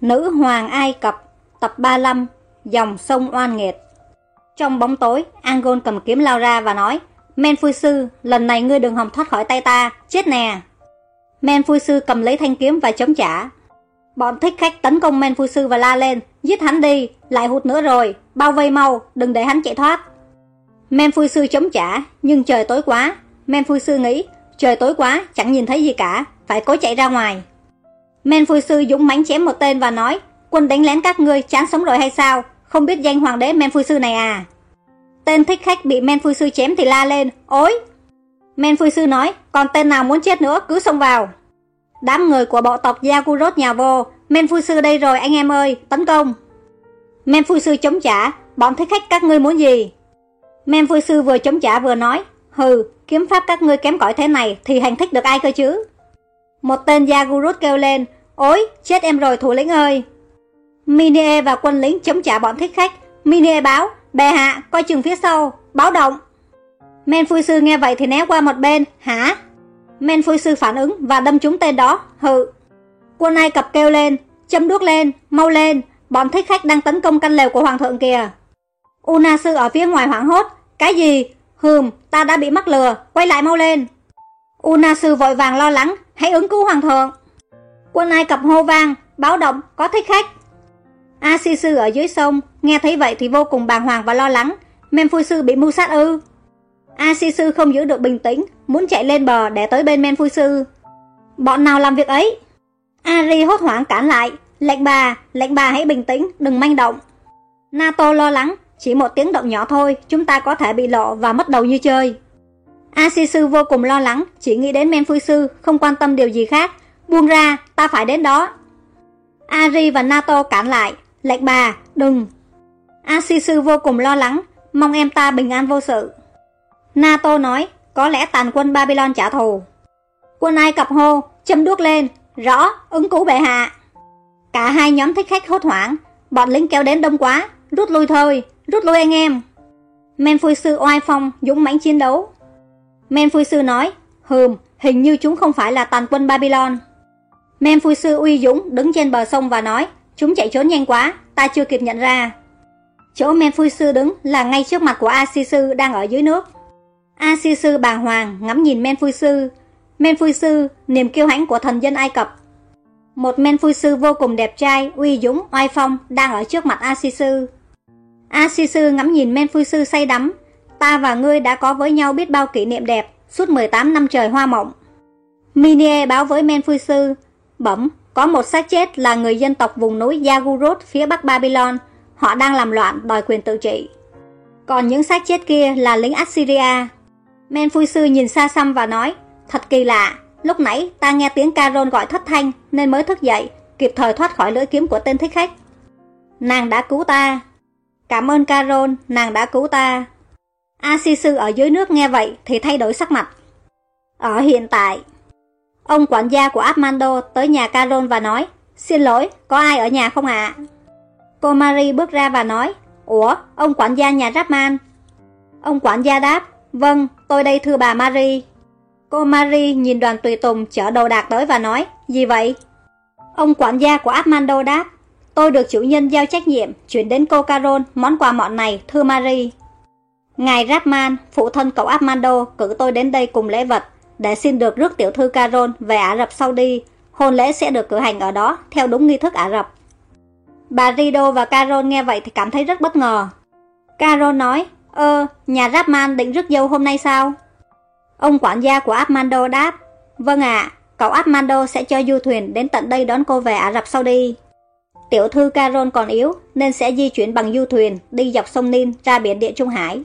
Nữ Hoàng Ai Cập Tập 35 Dòng sông oan nghiệt Trong bóng tối, Angon cầm kiếm lao ra và nói Men Phui Sư, lần này ngươi đừng hòng thoát khỏi tay ta, chết nè. Men Phui Sư cầm lấy thanh kiếm và chống trả. Bọn thích khách tấn công Men Phui Sư và la lên, giết hắn đi, lại hụt nữa rồi, bao vây mau, đừng để hắn chạy thoát. Men Phui Sư chống trả, nhưng trời tối quá. Men Phui Sư nghĩ, trời tối quá, chẳng nhìn thấy gì cả, phải cố chạy ra ngoài. Men Phu Sư dũng mãnh chém một tên và nói, quân đánh lén các ngươi chán sống rồi hay sao, không biết danh hoàng đế Men Phu Sư này à. Tên thích khách bị Men Phu Sư chém thì la lên, ối. Men Phu Sư nói, còn tên nào muốn chết nữa cứ xông vào. Đám người của bộ tộc yakurot nhào vô, Men Phu Sư đây rồi anh em ơi, tấn công. Men Phu Sư chống trả, bọn thích khách các ngươi muốn gì? Men Phu Sư vừa chống trả vừa nói, hừ, kiếm pháp các ngươi kém cỏi thế này thì hành thích được ai cơ chứ? Một tên Yagurut kêu lên, ối, chết em rồi thủ lĩnh ơi. Minie và quân lính chống trả bọn thích khách, Minie báo, bè hạ, coi chừng phía sau, báo động. Men phui sư nghe vậy thì né qua một bên, hả? Men phui sư phản ứng và đâm trúng tên đó, hự. Quân Ai Cập kêu lên, châm đuốc lên, mau lên, bọn thích khách đang tấn công căn lều của hoàng thượng kìa. Una sư ở phía ngoài hoảng hốt, cái gì? Hừm, ta đã bị mắc lừa, quay lại mau lên. Una sư vội vàng lo lắng, hãy ứng cứu hoàng thượng. Quân Ai Cập hô vang, báo động, có thích khách. A Si Sư ở dưới sông, nghe thấy vậy thì vô cùng bàng hoàng và lo lắng. Men phu Sư bị mưu sát ư? A Si Sư không giữ được bình tĩnh, muốn chạy lên bờ để tới bên Men phu Sư. Bọn nào làm việc ấy? Ari hốt hoảng cản lại. Lệnh bà, lệnh bà hãy bình tĩnh, đừng manh động. Nato lo lắng, chỉ một tiếng động nhỏ thôi, chúng ta có thể bị lộ và mất đầu như chơi. A Si Sư vô cùng lo lắng, chỉ nghĩ đến Men phu Sư, không quan tâm điều gì khác. Buông ra, ta phải đến đó. Ari và Nato cản lại, Lệnh bà, đừng. Asisu vô cùng lo lắng, mong em ta bình an vô sự. Nato nói, có lẽ tàn quân Babylon trả thù. Quân Ai Cập hô, châm đuốc lên, rõ, ứng cứu bệ hạ. Cả hai nhóm thích khách hốt hoảng, bọn lính kéo đến đông quá, rút lui thôi, rút lui anh em. Men Phui Sư oai phong, dũng mãnh chiến đấu. Men Phui Sư nói, hừm, hình như chúng không phải là tàn quân Babylon. Men Phu Sư uy dũng đứng trên bờ sông và nói, Chúng chạy trốn nhanh quá, ta chưa kịp nhận ra. Chỗ Men Phu Sư đứng là ngay trước mặt của A Si Sư đang ở dưới nước. A Si Sư bàng hoàng ngắm nhìn Men Phu Sư. Men Phu Sư, niềm kiêu hãnh của thần dân Ai Cập. Một Men Phu Sư vô cùng đẹp trai, uy dũng, oai phong đang ở trước mặt A Si Sư. A Si Sư ngắm nhìn Men Phu Sư say đắm. Ta và ngươi đã có với nhau biết bao kỷ niệm đẹp suốt 18 năm trời hoa mộng. Minie báo với Men Phu Sư, bẩm có một xác chết là người dân tộc vùng núi Yagurot phía bắc Babylon. Họ đang làm loạn đòi quyền tự trị. Còn những xác chết kia là lính Assyria. Men Phui Sư nhìn xa xăm và nói, thật kỳ lạ, lúc nãy ta nghe tiếng Caron gọi thất thanh nên mới thức dậy, kịp thời thoát khỏi lưỡi kiếm của tên thích khách. Nàng đã cứu ta. Cảm ơn Caron, nàng đã cứu ta. A Sư ở dưới nước nghe vậy thì thay đổi sắc mặt. Ở hiện tại, Ông quản gia của Armando tới nhà Carol và nói Xin lỗi, có ai ở nhà không ạ? Cô Marie bước ra và nói Ủa, ông quản gia nhà Rapman Ông quản gia đáp Vâng, tôi đây thưa bà Marie Cô Marie nhìn đoàn tùy tùng chở đồ đạc tới và nói Gì vậy? Ông quản gia của Armando đáp Tôi được chủ nhân giao trách nhiệm chuyển đến cô Carol món quà mọn này thưa Marie Ngài Rapman, phụ thân cậu Armando cử tôi đến đây cùng lễ vật để xin được rước tiểu thư Caron về Ả Rập Saudi. Hôn lễ sẽ được cử hành ở đó theo đúng nghi thức Ả Rập. Bà Rido và Caron nghe vậy thì cảm thấy rất bất ngờ. Caron nói, ơ, nhà Rapman định rước dâu hôm nay sao? Ông quản gia của Armando đáp, vâng ạ, cậu Armando sẽ cho du thuyền đến tận đây đón cô về Ả Rập Saudi. Tiểu thư Caron còn yếu nên sẽ di chuyển bằng du thuyền đi dọc sông Nin ra biển Địa Trung Hải.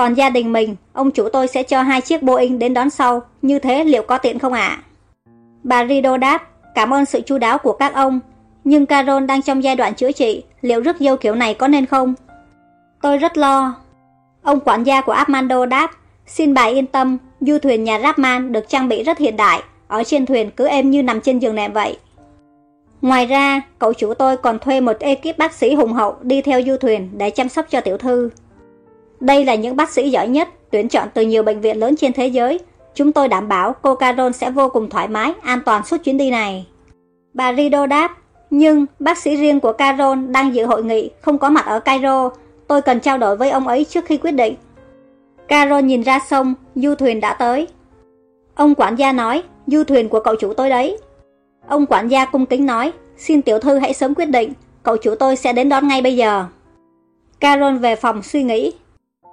Còn gia đình mình, ông chủ tôi sẽ cho hai chiếc Boeing đến đón sau, như thế liệu có tiện không ạ? Bà Rido đáp, cảm ơn sự chu đáo của các ông, nhưng Carol đang trong giai đoạn chữa trị, liệu rước dâu kiểu này có nên không? Tôi rất lo. Ông quản gia của Armando đáp, xin bà yên tâm, du thuyền nhà Rapman được trang bị rất hiện đại, ở trên thuyền cứ êm như nằm trên giường nệm vậy. Ngoài ra, cậu chủ tôi còn thuê một ekip bác sĩ hùng hậu đi theo du thuyền để chăm sóc cho tiểu thư. Đây là những bác sĩ giỏi nhất, tuyển chọn từ nhiều bệnh viện lớn trên thế giới. Chúng tôi đảm bảo cô Carol sẽ vô cùng thoải mái, an toàn suốt chuyến đi này. Bà Rido đáp, Nhưng bác sĩ riêng của Carol đang dự hội nghị, không có mặt ở Cairo. Tôi cần trao đổi với ông ấy trước khi quyết định. Carol nhìn ra sông, du thuyền đã tới. Ông quản gia nói, du thuyền của cậu chủ tôi đấy. Ông quản gia cung kính nói, xin tiểu thư hãy sớm quyết định, cậu chủ tôi sẽ đến đón ngay bây giờ. Carol về phòng suy nghĩ.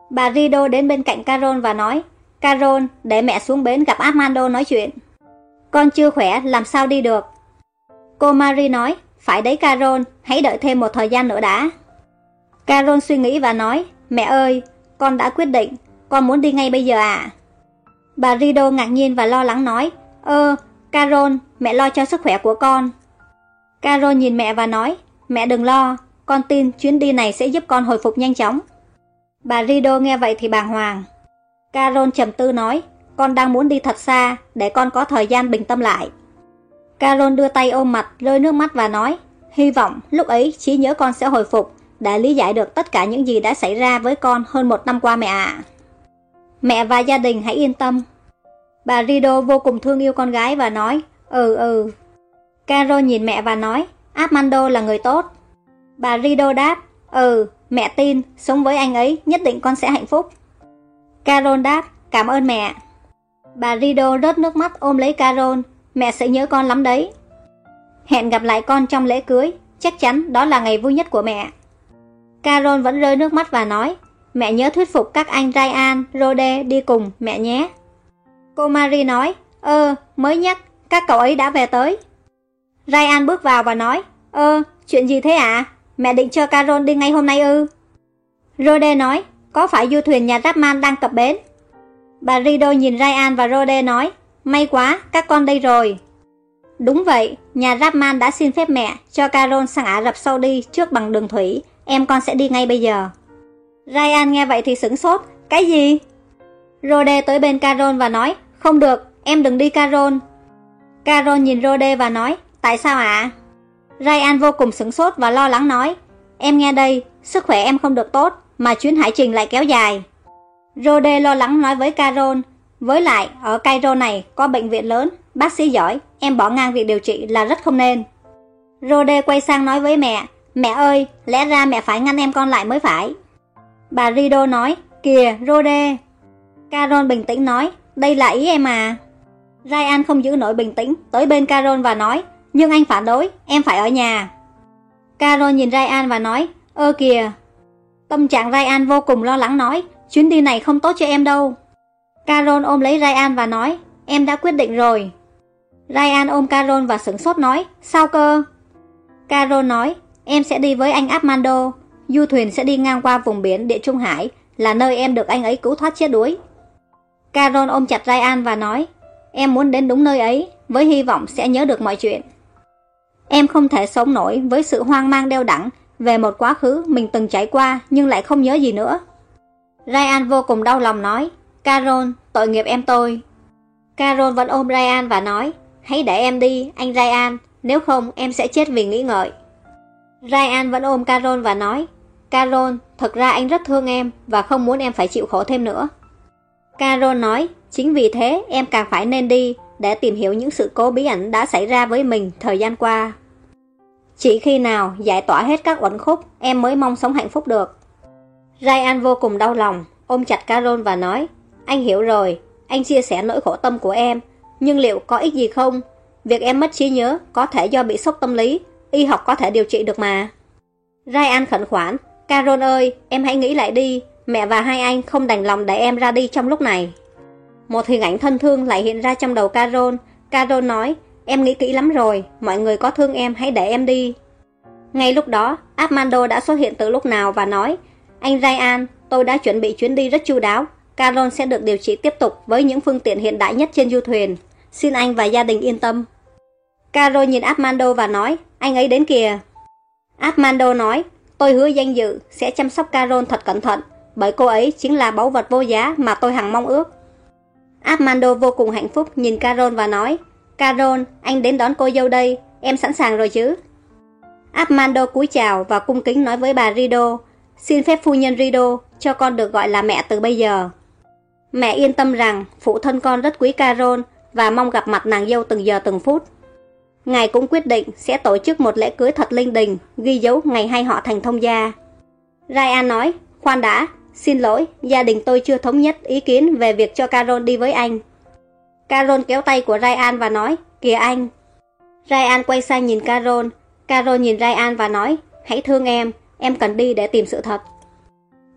Bà Rido đến bên cạnh Carol và nói, Carol, để mẹ xuống bến gặp Armando nói chuyện. Con chưa khỏe, làm sao đi được? Cô Marie nói, phải đấy Carol, hãy đợi thêm một thời gian nữa đã. Carol suy nghĩ và nói, mẹ ơi, con đã quyết định, con muốn đi ngay bây giờ. À? Bà Rido ngạc nhiên và lo lắng nói, ơ, Carol, mẹ lo cho sức khỏe của con. Carol nhìn mẹ và nói, mẹ đừng lo, con tin chuyến đi này sẽ giúp con hồi phục nhanh chóng. Bà Rido nghe vậy thì bàng hoàng. Carol trầm tư nói, con đang muốn đi thật xa, để con có thời gian bình tâm lại. Carol đưa tay ôm mặt, rơi nước mắt và nói, hy vọng lúc ấy trí nhớ con sẽ hồi phục, để lý giải được tất cả những gì đã xảy ra với con hơn một năm qua mẹ ạ. Mẹ và gia đình hãy yên tâm. Bà Rido vô cùng thương yêu con gái và nói, ừ ừ. Carol nhìn mẹ và nói, Armando là người tốt. Bà Rido đáp, ừ, mẹ tin, sống với anh ấy nhất định con sẽ hạnh phúc. Carol đáp, cảm ơn mẹ. Bà Rido rớt nước mắt ôm lấy Carol, mẹ sẽ nhớ con lắm đấy. Hẹn gặp lại con trong lễ cưới, chắc chắn đó là ngày vui nhất của mẹ. Carol vẫn rơi nước mắt và nói, mẹ nhớ thuyết phục các anh Ryan, Rode đi cùng mẹ nhé. Cô Marie nói, ơ, mới nhắc, các cậu ấy đã về tới. Ryan bước vào và nói, ơ, chuyện gì thế ạ? À? Mẹ định cho Carol đi ngay hôm nay ư? Rode nói, có phải du thuyền nhà Rapman đang cập bến? Bà Rido nhìn Ryan và Rode nói, may quá, các con đây rồi. Đúng vậy, nhà Rapman đã xin phép mẹ cho Carol sang Ả Rập Saudi trước bằng đường thủy, em con sẽ đi ngay bây giờ. Ryan nghe vậy thì sửng sốt, cái gì? Rode tới bên Carol và nói, không được, em đừng đi Carol. Carol nhìn Rode và nói, tại sao ạ? Ryan vô cùng sửng sốt và lo lắng nói, em nghe đây, sức khỏe em không được tốt, mà chuyến hải trình lại kéo dài. Rode lo lắng nói với Carol, với lại ở Cairo này có bệnh viện lớn, bác sĩ giỏi, em bỏ ngang việc điều trị là rất không nên. Rode quay sang nói với mẹ, mẹ ơi, lẽ ra mẹ phải ngăn em con lại mới phải. Bà Rido nói, kìa Rode. Carol bình tĩnh nói, đây là ý em à. Ryan không giữ nổi bình tĩnh, tới bên Carol và nói, nhưng anh phản đối, em phải ở nhà. Carol nhìn Ryan và nói, ơ kìa. Tâm trạng Ryan vô cùng lo lắng nói, chuyến đi này không tốt cho em đâu. Carol ôm lấy Ryan và nói, em đã quyết định rồi. Ryan ôm Carol và sửng sốt nói, sao cơ? Carol nói, em sẽ đi với anh Armando, du thuyền sẽ đi ngang qua vùng biển Địa Trung Hải, là nơi em được anh ấy cứu thoát chết đuối. Carol ôm chặt Ryan và nói, em muốn đến đúng nơi ấy, với hy vọng sẽ nhớ được mọi chuyện. Em không thể sống nổi với sự hoang mang đeo đẳng về một quá khứ mình từng trải qua nhưng lại không nhớ gì nữa. Ryan vô cùng đau lòng nói, Carol, tội nghiệp em tôi. Carol vẫn ôm Ryan và nói, hãy để em đi, anh Ryan, nếu không em sẽ chết vì nghĩ ngợi. Ryan vẫn ôm Carol và nói, Carol, thật ra anh rất thương em và không muốn em phải chịu khổ thêm nữa. Carol nói, chính vì thế em càng phải nên đi để tìm hiểu những sự cố bí ẩn đã xảy ra với mình thời gian qua. Chỉ khi nào giải tỏa hết các uẩn khúc, em mới mong sống hạnh phúc được. Ryan vô cùng đau lòng, ôm chặt Carol và nói, anh hiểu rồi, anh chia sẻ nỗi khổ tâm của em, nhưng liệu có ích gì không? Việc em mất trí nhớ có thể do bị sốc tâm lý, y học có thể điều trị được mà. Ryan khẩn khoản, Carol ơi, em hãy nghĩ lại đi, mẹ và hai anh không đành lòng để em ra đi trong lúc này. Một hình ảnh thân thương lại hiện ra trong đầu Carol. Carol nói, em nghĩ kỹ lắm rồi, mọi người có thương em hãy để em đi. Ngay lúc đó, Armando đã xuất hiện từ lúc nào và nói, anh Ryan, tôi đã chuẩn bị chuyến đi rất chu đáo. Carol sẽ được điều trị tiếp tục với những phương tiện hiện đại nhất trên du thuyền. Xin anh và gia đình yên tâm. Carol nhìn Armando và nói, anh ấy đến kìa. Armando nói, tôi hứa danh dự sẽ chăm sóc Carol thật cẩn thận, bởi cô ấy chính là báu vật vô giá mà tôi hằng mong ước. Armando vô cùng hạnh phúc nhìn Carol và nói, Carol, anh đến đón cô dâu đây, em sẵn sàng rồi chứ? Armando cúi chào và cung kính nói với bà Rido, xin phép phu nhân Rido cho con được gọi là mẹ từ bây giờ. Mẹ yên tâm rằng phụ thân con rất quý Carol và mong gặp mặt nàng dâu từng giờ từng phút. ngài cũng quyết định sẽ tổ chức một lễ cưới thật linh đình, ghi dấu ngày hai họ thành thông gia. Ryan nói, khoan đã, xin lỗi, gia đình tôi chưa thống nhất ý kiến về việc cho Carol đi với anh. Carol kéo tay của Ryan và nói, kìa anh. Ryan quay sang nhìn Carol, Carol nhìn Ryan và nói, hãy thương em, em cần đi để tìm sự thật.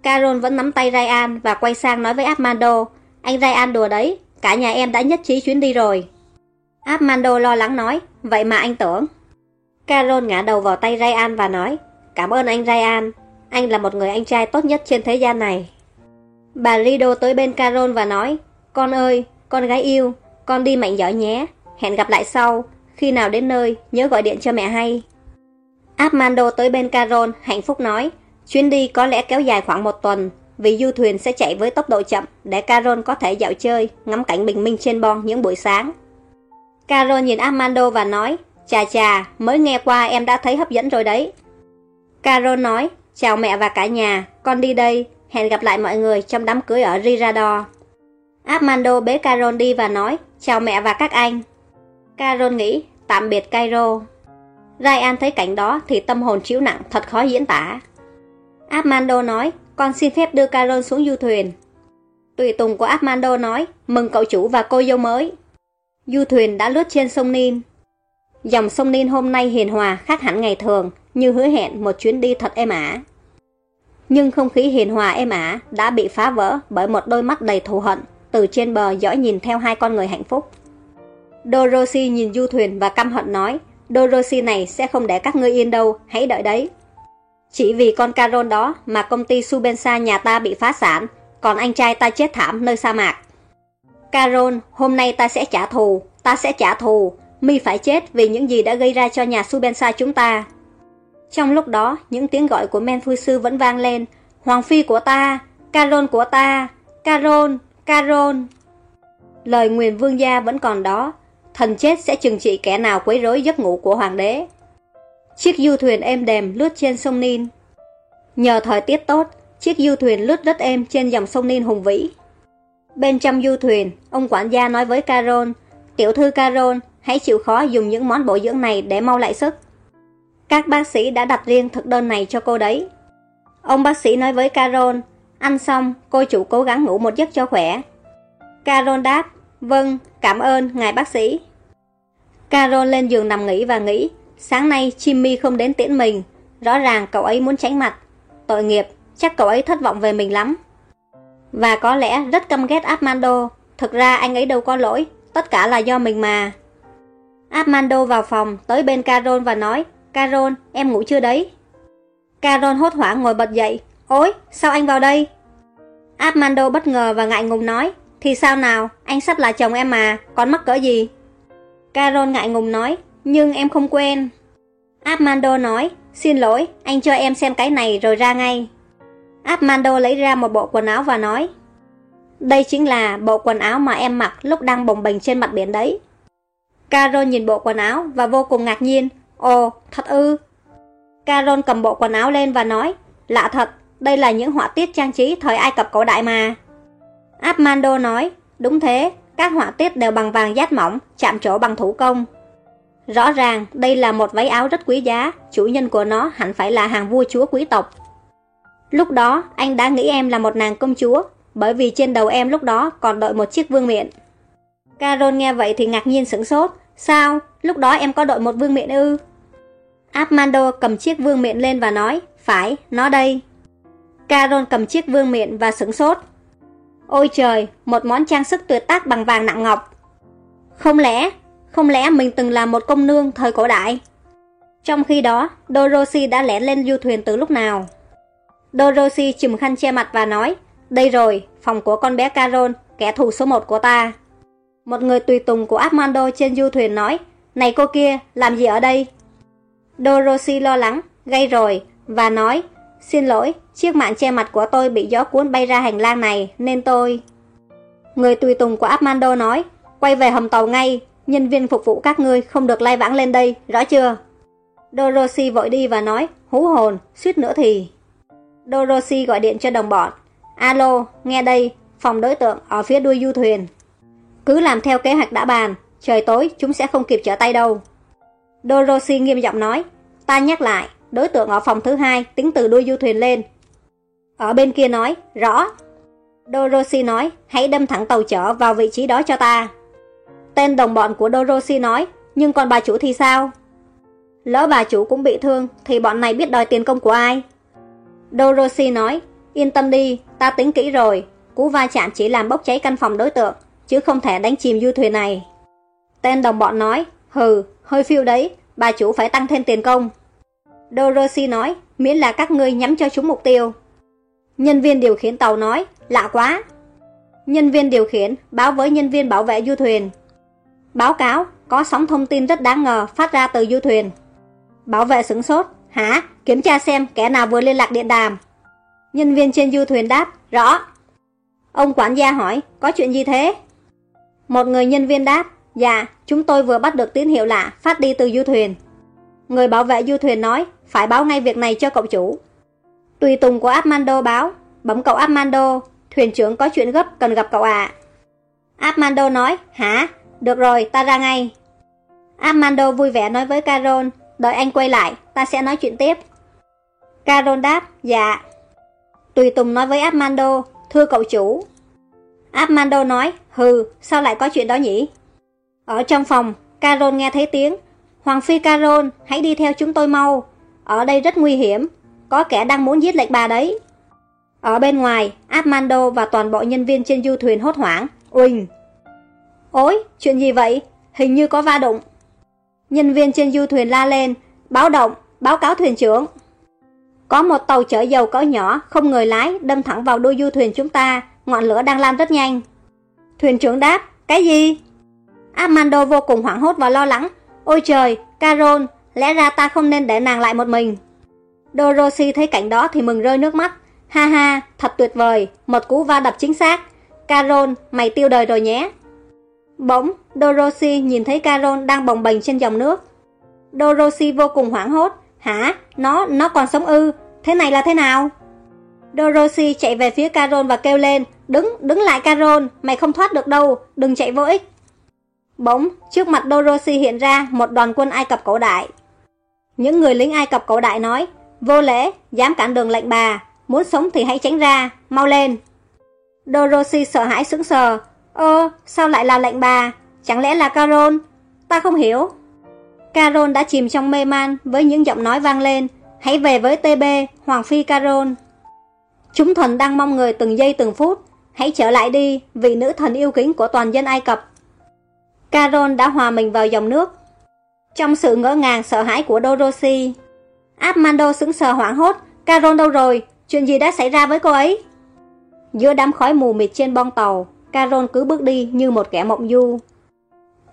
Carol vẫn nắm tay Ryan và quay sang nói với Armando, anh Ryan đùa đấy, cả nhà em đã nhất trí chuyến đi rồi. Armando lo lắng nói, vậy mà anh tưởng. Carol ngã đầu vào tay Ryan và nói, cảm ơn anh Ryan, anh là một người anh trai tốt nhất trên thế gian này. Bà Rido tới bên Carol và nói, con ơi, con gái yêu, con đi mạnh giỏi nhé, hẹn gặp lại sau, khi nào đến nơi, nhớ gọi điện cho mẹ hay. Armando tới bên Carol, hạnh phúc nói, chuyến đi có lẽ kéo dài khoảng một tuần, vì du thuyền sẽ chạy với tốc độ chậm để Carol có thể dạo chơi, ngắm cảnh bình minh trên bon những buổi sáng. Carol nhìn Armando và nói, chà chà, mới nghe qua em đã thấy hấp dẫn rồi đấy. Carol nói, chào mẹ và cả nhà, con đi đây, hẹn gặp lại mọi người trong đám cưới ở Rirador. Armando bế Carol đi và nói, chào mẹ và các anh. Carol nghĩ, tạm biệt Cairo. Ryan thấy cảnh đó thì tâm hồn chịu nặng thật khó diễn tả. Armando nói, con xin phép đưa Carol xuống du thuyền. Tùy tùng của Armando nói, mừng cậu chủ và cô dâu mới. Du thuyền đã lướt trên sông Nin. Dòng sông Nin hôm nay hiền hòa khác hẳn ngày thường, như hứa hẹn một chuyến đi thật êm ả. Nhưng không khí hiền hòa êm ả đã bị phá vỡ bởi một đôi mắt đầy thù hận, từ trên bờ dõi nhìn theo hai con người hạnh phúc. Dorothy nhìn du thuyền và căm hận nói, Dorothy này sẽ không để các ngươi yên đâu, hãy đợi đấy. Chỉ vì con Carol đó mà công ty Subensa nhà ta bị phá sản, còn anh trai ta chết thảm nơi sa mạc. Carol, hôm nay ta sẽ trả thù, ta sẽ trả thù, mi phải chết vì những gì đã gây ra cho nhà Subensa chúng ta. Trong lúc đó, những tiếng gọi của men phu sư vẫn vang lên, Hoàng phi của ta, Carol của ta, Carol, Carol. Lời nguyền vương gia vẫn còn đó, thần chết sẽ trừng trị kẻ nào quấy rối giấc ngủ của hoàng đế. Chiếc du thuyền êm đềm lướt trên sông Nin. Nhờ thời tiết tốt, chiếc du thuyền lướt rất êm trên dòng sông Nin hùng vĩ. Bên trong du thuyền, ông quản gia nói với Carol, Tiểu thư Carol, hãy chịu khó dùng những món bổ dưỡng này để mau lại sức. Các bác sĩ đã đặt riêng thực đơn này cho cô đấy. Ông bác sĩ nói với Carol, ăn xong, cô chủ cố gắng ngủ một giấc cho khỏe. Carol đáp, vâng, cảm ơn, ngài bác sĩ. Carol lên giường nằm nghỉ và nghĩ, sáng nay Jimmy không đến tiễn mình, rõ ràng cậu ấy muốn tránh mặt. Tội nghiệp, chắc cậu ấy thất vọng về mình lắm. Và có lẽ rất căm ghét Armando, thực ra anh ấy đâu có lỗi, tất cả là do mình mà. Armando vào phòng, tới bên Carol và nói, Carol, em ngủ chưa đấy? Carol hốt hoảng ngồi bật dậy, ôi, sao anh vào đây? Armando bất ngờ và ngại ngùng nói, thì sao nào, anh sắp là chồng em mà, còn mắc cỡ gì? Carol ngại ngùng nói, nhưng em không quên. Armando nói, xin lỗi, anh cho em xem cái này rồi ra ngay. Armando lấy ra một bộ quần áo và nói, đây chính là bộ quần áo mà em mặc lúc đang bồng bềnh trên mặt biển đấy. Carol nhìn bộ quần áo và vô cùng ngạc nhiên. Ồ, thật ư. Carol cầm bộ quần áo lên và nói, lạ thật, đây là những họa tiết trang trí thời Ai Cập cổ đại mà. Armando nói, đúng thế, các họa tiết đều bằng vàng dát mỏng, chạm trổ bằng thủ công. Rõ ràng, đây là một váy áo rất quý giá, chủ nhân của nó hẳn phải là hàng vua chúa quý tộc. Lúc đó, anh đã nghĩ em là một nàng công chúa, bởi vì trên đầu em lúc đó còn đội một chiếc vương miện. Carol nghe vậy thì ngạc nhiên sửng sốt. Sao? Lúc đó em có đội một vương miện ư? Armando cầm chiếc vương miện lên và nói, phải, nó đây. Carol cầm chiếc vương miện và sửng sốt. Ôi trời, một món trang sức tuyệt tác bằng vàng nặng ngọc. Không lẽ, không lẽ mình từng là một công nương thời cổ đại? Trong khi đó, Dorothy đã lẻn lên du thuyền từ lúc nào? Dorothy chùm khăn che mặt và nói, đây rồi, phòng của con bé Carol, kẻ thù số một của ta. Một người tùy tùng của Armando trên du thuyền nói, này cô kia, làm gì ở đây? Dorothy lo lắng, gây rồi, và nói, xin lỗi, chiếc mạng che mặt của tôi bị gió cuốn bay ra hành lang này, nên tôi... Người tùy tùng của Armando nói, quay về hầm tàu ngay, nhân viên phục vụ các ngươi không được lai vãng lên đây, rõ chưa? Dorothy vội đi và nói, hú hồn, suýt nữa thì... Dorothy gọi điện cho đồng bọn. Alo, nghe đây, phòng đối tượng ở phía đuôi du thuyền. Cứ làm theo kế hoạch đã bàn, trời tối chúng sẽ không kịp trở tay đâu. Dorothy nghiêm giọng nói, ta nhắc lại, đối tượng ở phòng thứ hai tính từ đuôi du thuyền lên. Ở bên kia nói, rõ. Dorothy nói, hãy đâm thẳng tàu chở vào vị trí đó cho ta. Tên đồng bọn của Dorothy nói, nhưng còn bà chủ thì sao? Lỡ bà chủ cũng bị thương thì bọn này biết đòi tiền công của ai? Dorothy nói, yên tâm đi, ta tính kỹ rồi, cú va chạm chỉ làm bốc cháy căn phòng đối tượng, chứ không thể đánh chìm du thuyền này. Tên đồng bọn nói, hừ, hơi phiêu đấy, bà chủ phải tăng thêm tiền công. Dorothy nói, miễn là các ngươi nhắm cho chúng mục tiêu. Nhân viên điều khiển tàu nói, lạ quá. Nhân viên điều khiển báo với nhân viên bảo vệ du thuyền. Báo cáo, có sóng thông tin rất đáng ngờ phát ra từ du thuyền. Bảo vệ sửng sốt, hả? Kiểm tra xem kẻ nào vừa liên lạc điện đàm. Nhân viên trên du thuyền đáp, rõ. Ông quản gia hỏi, có chuyện gì thế? Một người nhân viên đáp, dạ, chúng tôi vừa bắt được tín hiệu lạ phát đi từ du thuyền. Người bảo vệ du thuyền nói, phải báo ngay việc này cho cậu chủ. Tùy tùng của Armando báo, bấm cậu Armando, thuyền trưởng có chuyện gấp cần gặp cậu ạ. À. Armando nói, hả? Được rồi, ta ra ngay. Armando vui vẻ nói với Carol, đợi anh quay lại, ta sẽ nói chuyện tiếp. Carol đáp, dạ. Tùy Tùng nói với Armando, thưa cậu chủ. Armando nói, hừ, sao lại có chuyện đó nhỉ? Ở trong phòng, Carol nghe thấy tiếng, Hoàng Phi Carol, hãy đi theo chúng tôi mau. Ở đây rất nguy hiểm, có kẻ đang muốn giết lệnh bà đấy. Ở bên ngoài, Armando và toàn bộ nhân viên trên du thuyền hốt hoảng, uỳnh. Ôi, chuyện gì vậy? Hình như có va đụng. Nhân viên trên du thuyền la lên, báo động, báo cáo thuyền trưởng. Có một tàu chở dầu cỡ nhỏ, không người lái, đâm thẳng vào đuôi du thuyền chúng ta, ngọn lửa đang lan rất nhanh. Thuyền trưởng đáp, cái gì? Armando vô cùng hoảng hốt và lo lắng. Ôi trời, Carol, lẽ ra ta không nên để nàng lại một mình. Dorothy thấy cảnh đó thì mừng rơi nước mắt. Ha ha, thật tuyệt vời, một cú va đập chính xác. Carol, mày tiêu đời rồi nhé. Bỗng, Dorothy nhìn thấy Carol đang bồng bềnh trên dòng nước. Dorothy vô cùng hoảng hốt. Hả? Nó, nó còn sống ư? Thế này là thế nào? Dorothy chạy về phía Carol và kêu lên. Đứng, đứng lại Carol, mày không thoát được đâu, đừng chạy vô ích. Bỗng, trước mặt Dorothy hiện ra một đoàn quân Ai Cập cổ đại. Những người lính Ai Cập cổ đại nói, vô lễ, dám cản đường lệnh bà, muốn sống thì hãy tránh ra, mau lên. Dorothy sợ hãi sững sờ, ơ, sao lại là lệnh bà, chẳng lẽ là Carol? Ta không hiểu. Carol đã chìm trong mê man với những giọng nói vang lên, hãy về với TB, Hoàng Phi Carol. Chúng thần đang mong người từng giây từng phút, hãy trở lại đi, vị nữ thần yêu kính của toàn dân Ai Cập. Carol đã hòa mình vào dòng nước. Trong sự ngỡ ngàng sợ hãi của Dorothy, Armando sững sờ hoảng hốt, Carol đâu rồi, chuyện gì đã xảy ra với cô ấy? Giữa đám khói mù mịt trên bong tàu, Carol cứ bước đi như một kẻ mộng du.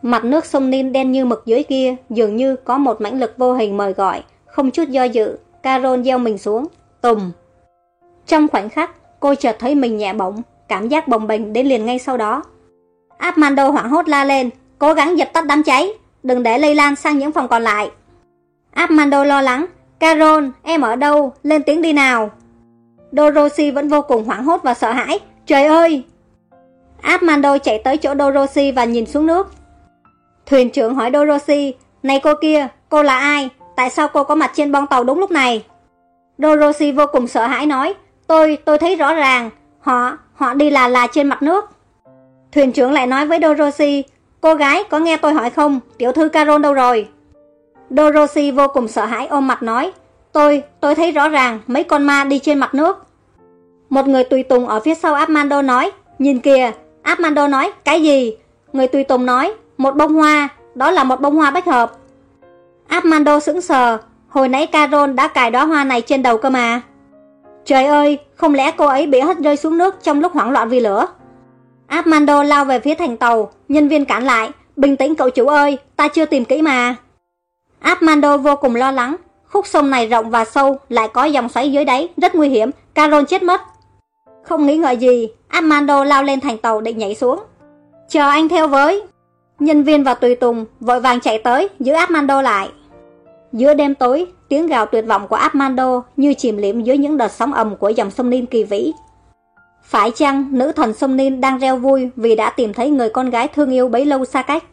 Mặt nước sông Nin đen như mực dưới kia, dường như có một mãnh lực vô hình mời gọi, không chút do dự, Carol gieo mình xuống, tùm. Trong khoảnh khắc, cô chợt thấy mình nhẹ bỗng, cảm giác bồng bềnh đến liền ngay sau đó. Armando hoảng hốt la lên, cố gắng dập tắt đám cháy, đừng để lây lan sang những phòng còn lại. Armando lo lắng, Carol, em ở đâu, lên tiếng đi nào. Dorothy vẫn vô cùng hoảng hốt và sợ hãi, trời ơi! Armando chạy tới chỗ Dorothy và nhìn xuống nước. Thuyền trưởng hỏi Dorothy, này cô kia, cô là ai? Tại sao cô có mặt trên bong tàu đúng lúc này? Dorothy vô cùng sợ hãi nói, tôi, tôi thấy rõ ràng, họ, họ đi là là trên mặt nước. Thuyền trưởng lại nói với Dorothy, cô gái có nghe tôi hỏi không, tiểu thư Carol đâu rồi? Dorothy vô cùng sợ hãi ôm mặt nói, tôi, tôi thấy rõ ràng mấy con ma đi trên mặt nước. Một người tùy tùng ở phía sau Armando nói, nhìn kìa, Armando nói, cái gì? Người tùy tùng nói, một bông hoa, đó là một bông hoa bách hợp. Armando sững sờ, hồi nãy Carol đã cài đóa hoa này trên đầu cơ mà. Trời ơi, không lẽ cô ấy bị hất rơi xuống nước trong lúc hoảng loạn vì lửa? Armando lao về phía thành tàu, nhân viên cản lại, bình tĩnh cậu chủ ơi, ta chưa tìm kỹ mà. Armando vô cùng lo lắng, khúc sông này rộng và sâu, lại có dòng xoáy dưới đáy, rất nguy hiểm, Carol chết mất. Không nghĩ ngợi gì, Armando lao lên thành tàu định nhảy xuống. Chờ anh theo với. Nhân viên và tùy tùng vội vàng chạy tới, giữ Armando lại. Giữa đêm tối, tiếng gào tuyệt vọng của Armando như chìm liệm dưới những đợt sóng ầm của dòng sông Nin kỳ vĩ. Phải chăng nữ thần sông Nin đang reo vui vì đã tìm thấy người con gái thương yêu bấy lâu xa cách?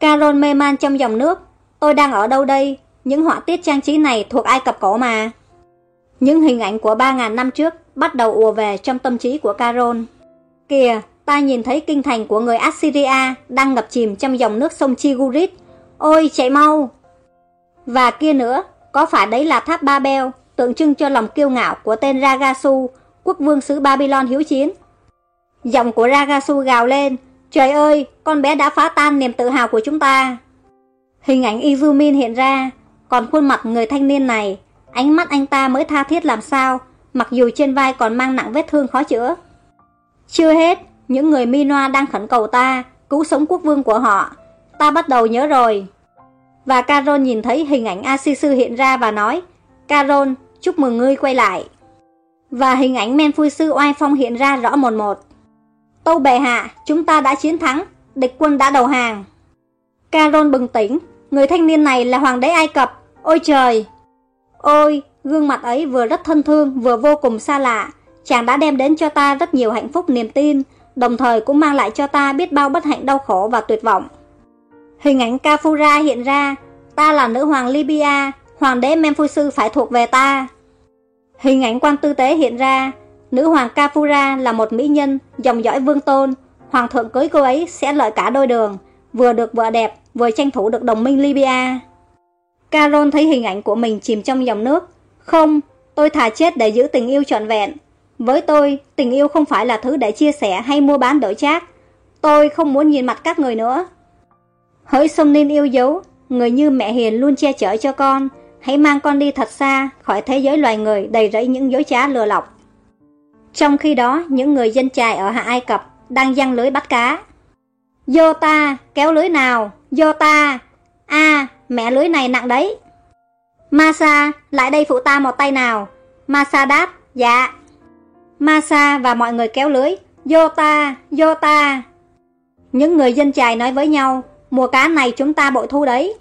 Carol mê man trong dòng nước, tôi đang ở đâu đây? Những họa tiết trang trí này thuộc Ai Cập cổ mà. Những hình ảnh của 3.000 năm trước bắt đầu ùa về trong tâm trí của Carol. Kìa, ta nhìn thấy kinh thành của người Assyria đang ngập chìm trong dòng nước sông Chigurit. Ôi, chạy mau! Và kia nữa, có phải đấy là tháp Babel, tượng trưng cho lòng kiêu ngạo của tên Ragasu, quốc vương xứ Babylon hiếu chiến? Giọng của Ragasu gào lên, trời ơi, con bé đã phá tan niềm tự hào của chúng ta. Hình ảnh Izumin hiện ra, còn khuôn mặt người thanh niên này, ánh mắt anh ta mới tha thiết làm sao, mặc dù trên vai còn mang nặng vết thương khó chữa. Chưa hết, những người Minoa đang khẩn cầu ta, cứu sống quốc vương của họ. Ta bắt đầu nhớ rồi. Và Caron nhìn thấy hình ảnh Asisu hiện ra và nói, Caron, chúc mừng ngươi quay lại. Và hình ảnh Men Sư oai phong hiện ra rõ một một. Tâu bệ hạ, chúng ta đã chiến thắng, địch quân đã đầu hàng. Caron bừng tỉnh, người thanh niên này là hoàng đế Ai Cập, ôi trời! Ôi, gương mặt ấy vừa rất thân thương vừa vô cùng xa lạ, chàng đã đem đến cho ta rất nhiều hạnh phúc niềm tin, đồng thời cũng mang lại cho ta biết bao bất hạnh đau khổ và tuyệt vọng. Hình ảnh Kafura hiện ra, ta là nữ hoàng Libya, hoàng đế Memphisu phải thuộc về ta. Hình ảnh quan tư tế hiện ra, nữ hoàng Kafura là một mỹ nhân, dòng dõi vương tôn, hoàng thượng cưới cô ấy sẽ lợi cả đôi đường, vừa được vợ đẹp, vừa tranh thủ được đồng minh Libya. Carol thấy hình ảnh của mình chìm trong dòng nước. Không, tôi thà chết để giữ tình yêu trọn vẹn. Với tôi, tình yêu không phải là thứ để chia sẻ hay mua bán đổi trác. Tôi không muốn nhìn mặt các người nữa. Hỡi sông Ninh yêu dấu, người như mẹ hiền luôn che chở cho con. Hãy mang con đi thật xa khỏi thế giới loài người đầy rẫy những dối trá lừa lọc. Trong khi đó, những người dân trài ở Hạ Ai Cập đang giăng lưới bắt cá. Vô ta, kéo lưới nào, vô ta. a mẹ lưới này nặng đấy. Masa, lại đây phụ ta một tay nào. Masa đáp, dạ. Masa và mọi người kéo lưới, vô ta, vô ta. Những người dân trài nói với nhau, mùa cá này chúng ta bội thu đấy.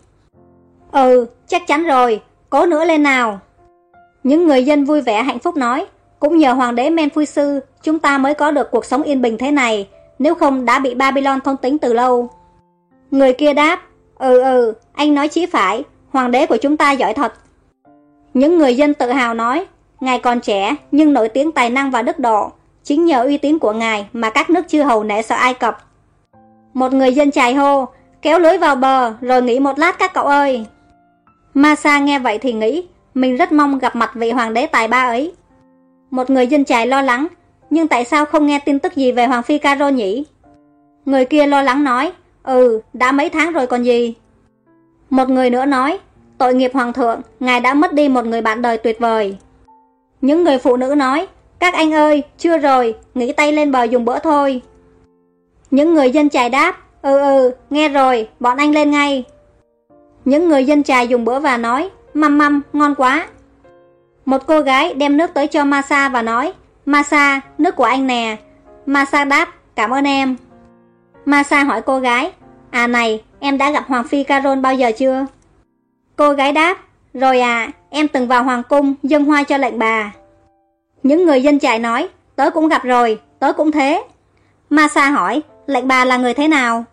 Ừ, chắc chắn rồi, cố nữa lên nào. Những người dân vui vẻ hạnh phúc nói, cũng nhờ hoàng đế Men Sư, chúng ta mới có được cuộc sống yên bình thế này, nếu không đã bị Babylon thôn tính từ lâu. Người kia đáp, ừ ừ, anh nói chí phải, hoàng đế của chúng ta giỏi thật. Những người dân tự hào nói, ngài còn trẻ nhưng nổi tiếng tài năng và đức độ, chính nhờ uy tín của ngài mà các nước chư hầu nể sợ Ai Cập. Một người dân chài hô, kéo lưới vào bờ rồi nghỉ một lát các cậu ơi. Masa nghe vậy thì nghĩ, mình rất mong gặp mặt vị hoàng đế tài ba ấy. Một người dân chài lo lắng, nhưng tại sao không nghe tin tức gì về Hoàng Phi Caro nhỉ? Người kia lo lắng nói, ừ, đã mấy tháng rồi còn gì. Một người nữa nói, tội nghiệp Hoàng thượng, ngài đã mất đi một người bạn đời tuyệt vời. Những người phụ nữ nói, các anh ơi, chưa rồi, nghỉ tay lên bờ dùng bữa thôi. Những người dân chài đáp, ừ ừ, nghe rồi, bọn anh lên ngay. Những người dân trà dùng bữa và nói, măm măm, ngon quá. Một cô gái đem nước tới cho Masa và nói, Masa, nước của anh nè. Masa đáp, cảm ơn em. Masa hỏi cô gái, à này, em đã gặp Hoàng Phi Caron bao giờ chưa? Cô gái đáp, rồi à, em từng vào Hoàng Cung dâng hoa cho lệnh bà. Những người dân trại nói, tớ cũng gặp rồi, tớ cũng thế. Masa hỏi, lệnh bà là người thế nào?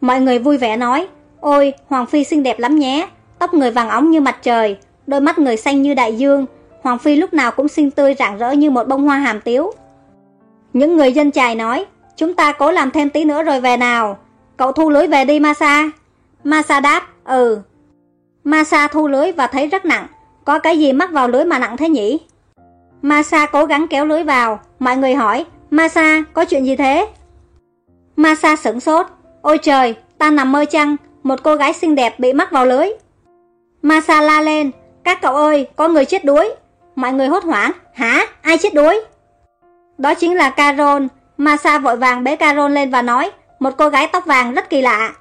Mọi người vui vẻ nói, ôi, Hoàng Phi xinh đẹp lắm nhé, tóc người vàng óng như mặt trời, đôi mắt người xanh như đại dương, Hoàng Phi lúc nào cũng xinh tươi rạng rỡ như một bông hoa hàm tiếu. Những người dân chài nói, chúng ta cố làm thêm tí nữa rồi về nào. Cậu thu lưới về đi Masa. Masa đáp, ừ. Masa thu lưới và thấy rất nặng. Có cái gì mắc vào lưới mà nặng thế nhỉ? Masa cố gắng kéo lưới vào. Mọi người hỏi, Masa, có chuyện gì thế? Masa sửng sốt. Ôi trời, ta nằm mơ chăng? Một cô gái xinh đẹp bị mắc vào lưới. Masa la lên, các cậu ơi, có người chết đuối. Mọi người hốt hoảng, hả? Ai chết đuối? Đó chính là Carol. Masa vội vàng bế Carol lên và nói, một cô gái tóc vàng rất kỳ lạ.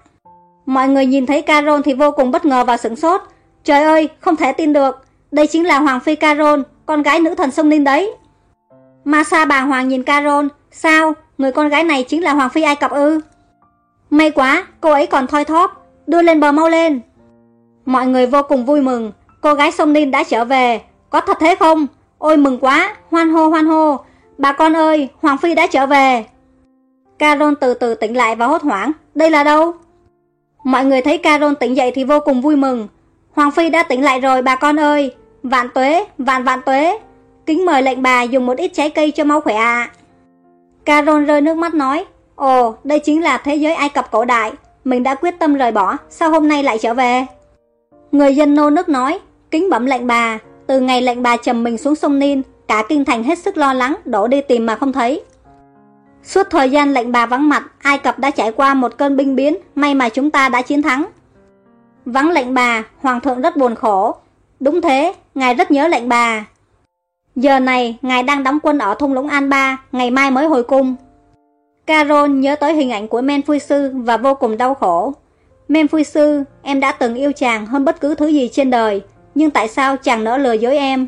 Mọi người nhìn thấy Carol thì vô cùng bất ngờ và sửng sốt. Trời ơi, không thể tin được. Đây chính là Hoàng Phi Carol, con gái nữ thần sông Ninh đấy. Masa bàng hoàng nhìn Carol. Sao? Người con gái này chính là Hoàng Phi Ai Cập ư? May quá, cô ấy còn thoi thóp. Đưa lên bờ mau lên. Mọi người vô cùng vui mừng. Cô gái sông Ninh đã trở về. Có thật thế không? Ôi mừng quá, hoan hô hoan hô. Bà con ơi, Hoàng Phi đã trở về. Carol từ từ tỉnh lại và hốt hoảng. Đây là đâu? Mọi người thấy Carol tỉnh dậy thì vô cùng vui mừng. Hoàng Phi đã tỉnh lại rồi bà con ơi. Vạn tuế, vạn vạn tuế. Kính mời lệnh bà dùng một ít trái cây cho mau khỏe ạ. À. Carol rơi nước mắt nói, Ồ, đây chính là thế giới Ai Cập cổ đại. Mình đã quyết tâm rời bỏ, sao hôm nay lại trở về? Người dân nô nước nói, kính bẩm lệnh bà. Từ ngày lệnh bà trầm mình xuống sông Nin, cả kinh thành hết sức lo lắng, đổ đi tìm mà không thấy. Suốt thời gian lệnh bà vắng mặt, Ai Cập đã trải qua một cơn binh biến, may mà chúng ta đã chiến thắng. Vắng lệnh bà, Hoàng thượng rất buồn khổ. Đúng thế, ngài rất nhớ lệnh bà. Giờ này, ngài đang đóng quân ở thung lũng An Ba, ngày mai mới hồi cung. Carol nhớ tới hình ảnh của Men Phui Sư và vô cùng đau khổ. Men Phui Sư, em đã từng yêu chàng hơn bất cứ thứ gì trên đời, nhưng tại sao chàng nỡ lừa dối em?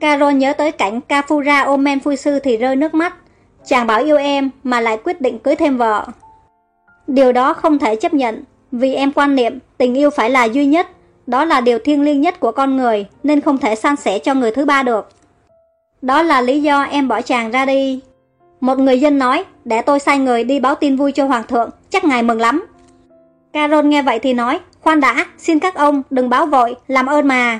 Carol nhớ tới cảnh Kafura ôm Men Phui Sư thì rơi nước mắt. Chàng bảo yêu em mà lại quyết định cưới thêm vợ. Điều đó không thể chấp nhận, vì em quan niệm tình yêu phải là duy nhất, đó là điều thiêng liêng nhất của con người nên không thể san sẻ cho người thứ ba được. Đó là lý do em bỏ chàng ra đi. Một người dân nói, để tôi sai người đi báo tin vui cho hoàng thượng, chắc ngài mừng lắm. Carol nghe vậy thì nói, khoan đã, xin các ông đừng báo vội, làm ơn mà.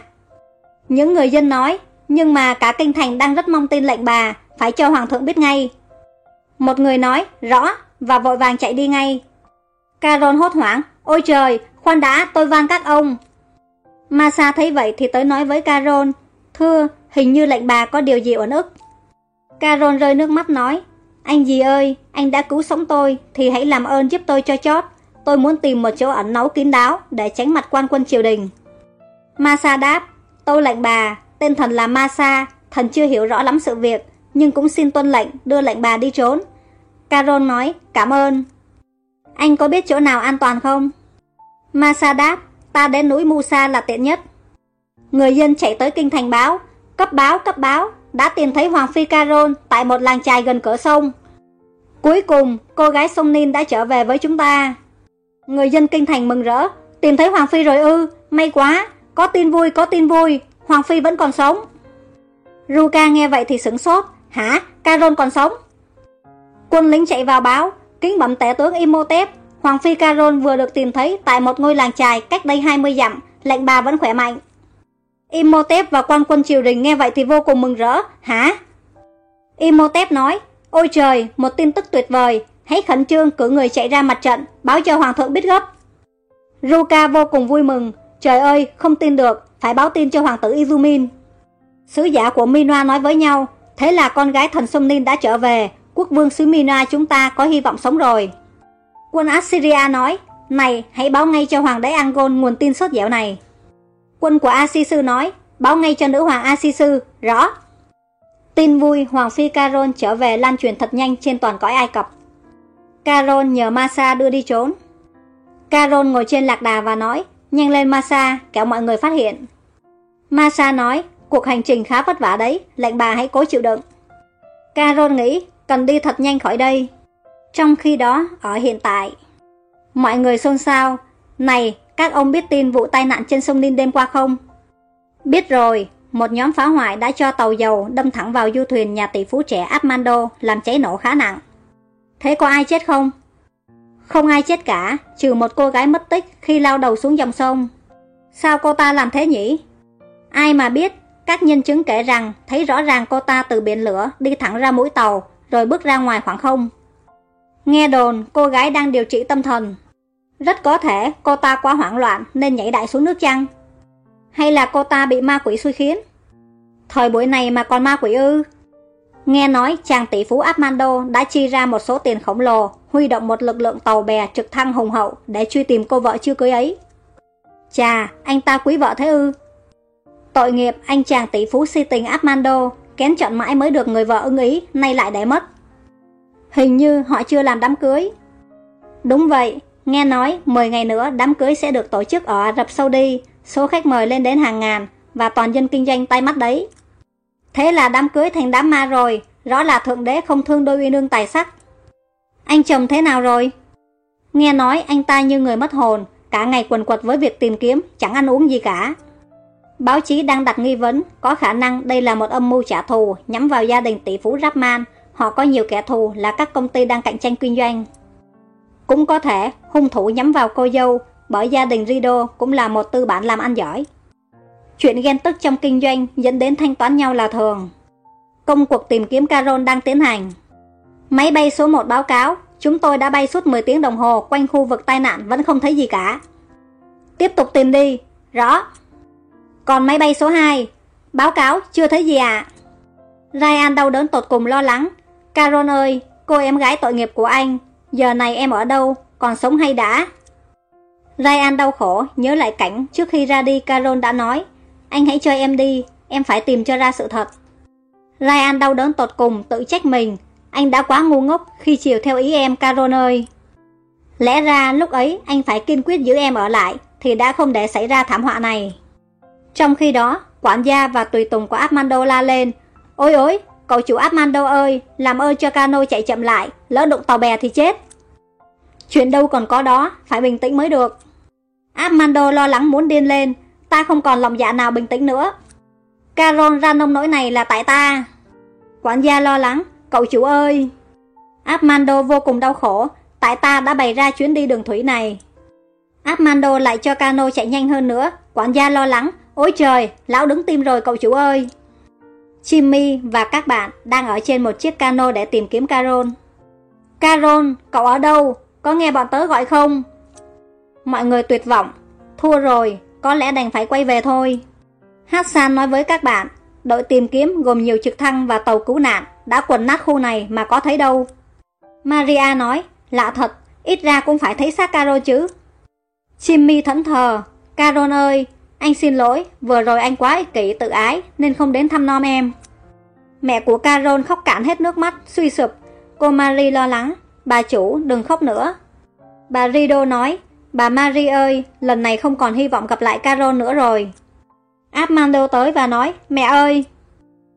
Những người dân nói, nhưng mà cả kinh thành đang rất mong tin lệnh bà, phải cho hoàng thượng biết ngay. Một người nói, rõ, và vội vàng chạy đi ngay. Carol hốt hoảng, ôi trời, khoan đã, tôi van các ông. Masa thấy vậy thì tới nói với Carol, thưa, hình như lệnh bà có điều gì uẩn ức. Carol rơi nước mắt nói, anh gì ơi, anh đã cứu sống tôi, thì hãy làm ơn giúp tôi cho chót. Tôi muốn tìm một chỗ ẩn náu kín đáo để tránh mặt quan quân triều đình. Masa đáp, tôi lệnh bà, tên thần là Masa, thần chưa hiểu rõ lắm sự việc, nhưng cũng xin tuân lệnh đưa lệnh bà đi trốn. Carol nói, cảm ơn. Anh có biết chỗ nào an toàn không? Masa đáp, ta đến núi Musa là tiện nhất. Người dân chạy tới kinh thành báo, cấp báo, cấp báo, đã tìm thấy Hoàng Phi Carol tại một làng trài gần cửa sông. Cuối cùng, cô gái sông Nin đã trở về với chúng ta. Người dân kinh thành mừng rỡ, tìm thấy Hoàng Phi rồi ư, may quá, có tin vui, có tin vui, Hoàng Phi vẫn còn sống. Ruka nghe vậy thì sửng sốt, hả, Carol còn sống? Quân lính chạy vào báo, kính bẩm tể tướng Imhotep, Hoàng Phi Carol vừa được tìm thấy tại một ngôi làng trài cách đây 20 dặm, lệnh bà vẫn khỏe mạnh. Imhotep và quan quân triều đình nghe vậy thì vô cùng mừng rỡ. Hả? Imhotep nói, ôi trời, một tin tức tuyệt vời, hãy khẩn trương cử người chạy ra mặt trận, báo cho hoàng thượng biết gấp. Ruka vô cùng vui mừng, trời ơi, không tin được, phải báo tin cho hoàng tử Izumin. Sứ giả của Minoa nói với nhau, thế là con gái thần sông Nin đã trở về, quốc vương xứ Minoa chúng ta có hy vọng sống rồi. Quân Assyria nói, này, hãy báo ngay cho hoàng đế Angon nguồn tin sốt dẻo này. Quân của A Sư nói, báo ngay cho nữ hoàng A Sư, rõ. Tin vui Hoàng Phi Caron trở về lan truyền thật nhanh trên toàn cõi Ai Cập. Caron nhờ Masa đưa đi trốn. Caron ngồi trên lạc đà và nói, nhanh lên Masa, kéo mọi người phát hiện. Masa nói, cuộc hành trình khá vất vả đấy, lệnh bà hãy cố chịu đựng. Caron nghĩ, cần đi thật nhanh khỏi đây. Trong khi đó, ở hiện tại, mọi người xôn xao, này, các ông biết tin vụ tai nạn trên sông Ninh đêm qua không? Biết rồi, một nhóm phá hoại đã cho tàu dầu đâm thẳng vào du thuyền nhà tỷ phú trẻ Armando làm cháy nổ khá nặng. Thế có ai chết không? Không ai chết cả, trừ một cô gái mất tích khi lao đầu xuống dòng sông. Sao cô ta làm thế nhỉ? Ai mà biết, các nhân chứng kể rằng thấy rõ ràng cô ta từ biển lửa đi thẳng ra mũi tàu rồi bước ra ngoài khoảng không. Nghe đồn cô gái đang điều trị tâm thần. Rất có thể cô ta quá hoảng loạn nên nhảy đại xuống nước chăng? Hay là cô ta bị ma quỷ xui khiến? Thời buổi này mà còn ma quỷ ư? Nghe nói chàng tỷ phú Armando đã chi ra một số tiền khổng lồ, huy động một lực lượng tàu bè trực thăng hùng hậu để truy tìm cô vợ chưa cưới ấy. Chà, anh ta quý vợ thế ư? Tội nghiệp anh chàng tỷ phú si tình Armando, kén chọn mãi mới được người vợ ưng ý, nay lại để mất. Hình như họ chưa làm đám cưới. Đúng vậy, Nghe nói 10 ngày nữa đám cưới sẽ được tổ chức ở Ả Rập Saudi, số khách mời lên đến hàng ngàn và toàn dân kinh doanh tay mắt đấy. Thế là đám cưới thành đám ma rồi, rõ là thượng đế không thương đôi uy nương tài sắc. Anh chồng thế nào rồi? Nghe nói anh ta như người mất hồn, cả ngày quần quật với việc tìm kiếm, chẳng ăn uống gì cả. Báo chí đang đặt nghi vấn, có khả năng đây là một âm mưu trả thù nhắm vào gia đình tỷ phú Rapman. Họ có nhiều kẻ thù là các công ty đang cạnh tranh kinh doanh. Cũng có thể hung thủ nhắm vào cô dâu bởi gia đình Rido cũng là một tư bản làm ăn giỏi. Chuyện ghen tức trong kinh doanh dẫn đến thanh toán nhau là thường. Công cuộc tìm kiếm Carol đang tiến hành. Máy bay số 1 báo cáo, chúng tôi đã bay suốt 10 tiếng đồng hồ quanh khu vực tai nạn vẫn không thấy gì cả. Tiếp tục tìm đi, rõ. Còn máy bay số 2, báo cáo chưa thấy gì ạ. À? Ryan đau đớn tột cùng lo lắng. Carol ơi, cô em gái tội nghiệp của anh, giờ này em ở đâu, còn sống hay đã? Ryan đau khổ, nhớ lại cảnh trước khi ra đi Carol đã nói, anh hãy chơi em đi, em phải tìm cho ra sự thật. Ryan đau đớn tột cùng, tự trách mình, anh đã quá ngu ngốc khi chiều theo ý em Carol ơi. Lẽ ra lúc ấy anh phải kiên quyết giữ em ở lại, thì đã không để xảy ra thảm họa này. Trong khi đó, quản gia và tùy tùng của Armando la lên, ôi ôi, cậu chủ Armando ơi, làm ơn cho cano chạy chậm lại, lỡ đụng tàu bè thì chết. Chuyện đâu còn có đó, phải bình tĩnh mới được. Armando lo lắng muốn điên lên, ta không còn lòng dạ nào bình tĩnh nữa. Carol ra nông nỗi này là tại ta. Quản gia lo lắng, cậu chủ ơi. Armando vô cùng đau khổ, tại ta đã bày ra chuyến đi đường thủy này. Armando lại cho cano chạy nhanh hơn nữa, quản gia lo lắng, ôi trời, lão đứng tim rồi cậu chủ ơi. Jimmy và các bạn đang ở trên một chiếc cano để tìm kiếm Carol. Carol, cậu ở đâu? Có nghe bọn tớ gọi không? Mọi người tuyệt vọng. Thua rồi, có lẽ đành phải quay về thôi. Hassan nói với các bạn, đội tìm kiếm gồm nhiều trực thăng và tàu cứu nạn đã quần nát khu này mà có thấy đâu. Maria nói, lạ thật, ít ra cũng phải thấy xác Caro chứ. Jimmy thẫn thờ, Carol ơi, anh xin lỗi, vừa rồi anh quá ích kỷ tự ái nên không đến thăm nom em. Mẹ của Carol khóc cạn hết nước mắt, suy sụp. Cô Marie lo lắng, bà chủ đừng khóc nữa. Bà Rido nói, bà Marie ơi, lần này không còn hy vọng gặp lại Carol nữa rồi. Armando tới và nói, mẹ ơi.